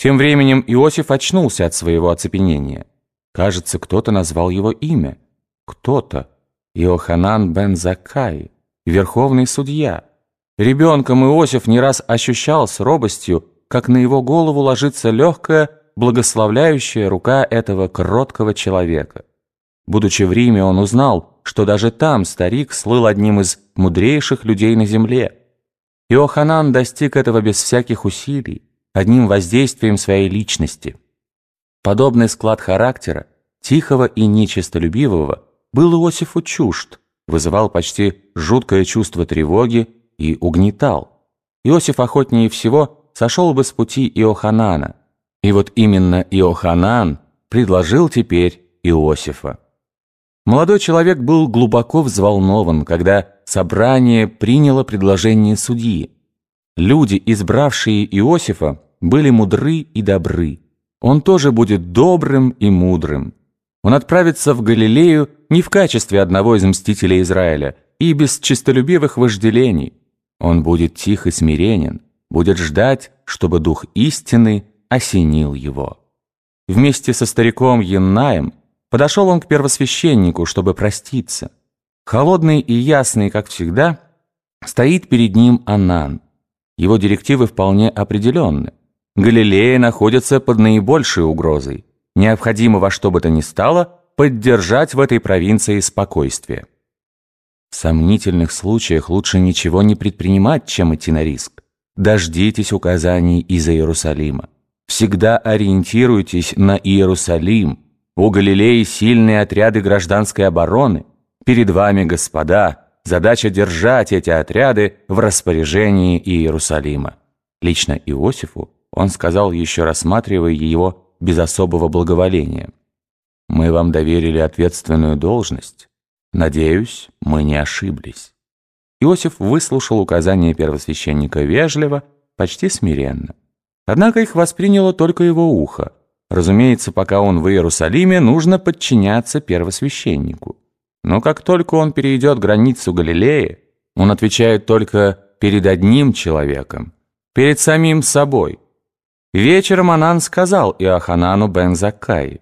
Тем временем Иосиф очнулся от своего оцепенения. Кажется, кто-то назвал его имя. Кто-то. Иоханан бен Закай, верховный судья. Ребенком Иосиф не раз ощущал с робостью, как на его голову ложится легкая, благословляющая рука этого кроткого человека. Будучи в Риме, он узнал, что даже там старик слыл одним из мудрейших людей на земле. Иоханан достиг этого без всяких усилий одним воздействием своей личности. Подобный склад характера, тихого и нечистолюбивого, был Иосифу чужд, вызывал почти жуткое чувство тревоги и угнетал. Иосиф охотнее всего сошел бы с пути Иоханана, и вот именно Иоханан предложил теперь Иосифа. Молодой человек был глубоко взволнован, когда собрание приняло предложение судьи. Люди, избравшие Иосифа, были мудры и добры. Он тоже будет добрым и мудрым. Он отправится в Галилею не в качестве одного из мстителей Израиля и без честолюбивых вожделений. Он будет тих и смиренен, будет ждать, чтобы дух истины осенил его. Вместе со стариком Яннаем подошел он к первосвященнику, чтобы проститься. Холодный и ясный, как всегда, стоит перед ним Анан – его директивы вполне определенны. Галилея находится под наибольшей угрозой. Необходимо во что бы то ни стало поддержать в этой провинции спокойствие. В сомнительных случаях лучше ничего не предпринимать, чем идти на риск. Дождитесь указаний из Иерусалима. Всегда ориентируйтесь на Иерусалим. У Галилеи сильные отряды гражданской обороны. Перед вами, господа, задача держать эти отряды в распоряжении Иерусалима. Лично Иосифу он сказал, еще рассматривая его без особого благоволения. «Мы вам доверили ответственную должность. Надеюсь, мы не ошиблись». Иосиф выслушал указания первосвященника вежливо, почти смиренно. Однако их восприняло только его ухо. Разумеется, пока он в Иерусалиме, нужно подчиняться первосвященнику. Но как только он перейдет границу Галилеи, он отвечает только перед одним человеком, перед самим собой. Вечером Анан сказал Иоханану бен Заккай,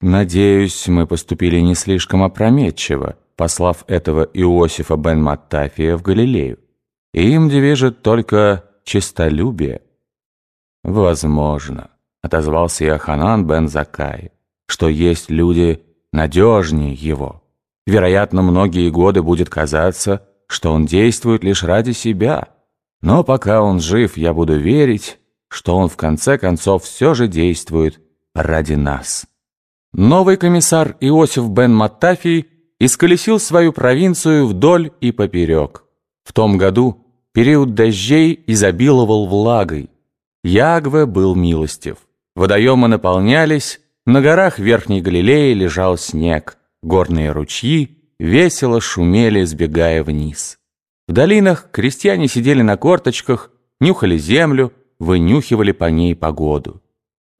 «Надеюсь, мы поступили не слишком опрометчиво, послав этого Иосифа бен Маттафия в Галилею. Им движет только честолюбие». «Возможно», — отозвался Иоханан бен Заккай, «что есть люди надежнее его». Вероятно, многие годы будет казаться, что он действует лишь ради себя. Но пока он жив, я буду верить, что он в конце концов все же действует ради нас. Новый комиссар Иосиф бен Маттафий исколесил свою провинцию вдоль и поперек. В том году период дождей изобиловал влагой. Ягве был милостив. Водоемы наполнялись, на горах Верхней Галилеи лежал снег. Горные ручьи весело шумели, сбегая вниз. В долинах крестьяне сидели на корточках, нюхали землю, вынюхивали по ней погоду.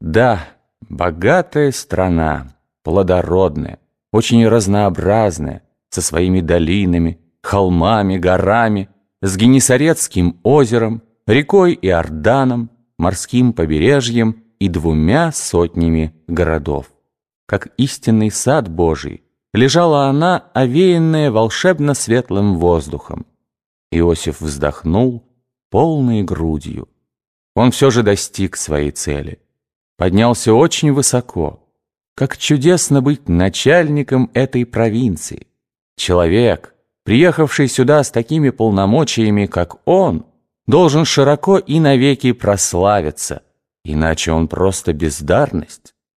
Да, богатая страна, плодородная, очень разнообразная, со своими долинами, холмами, горами, с Генесарецким озером, рекой Иорданом, морским побережьем и двумя сотнями городов. Как истинный сад Божий, лежала она, овеянная волшебно светлым воздухом. Иосиф вздохнул полной грудью. Он все же достиг своей цели. Поднялся очень высоко. Как чудесно быть начальником этой провинции. Человек, приехавший сюда с такими полномочиями, как он, должен широко и навеки прославиться, иначе он просто бездарность.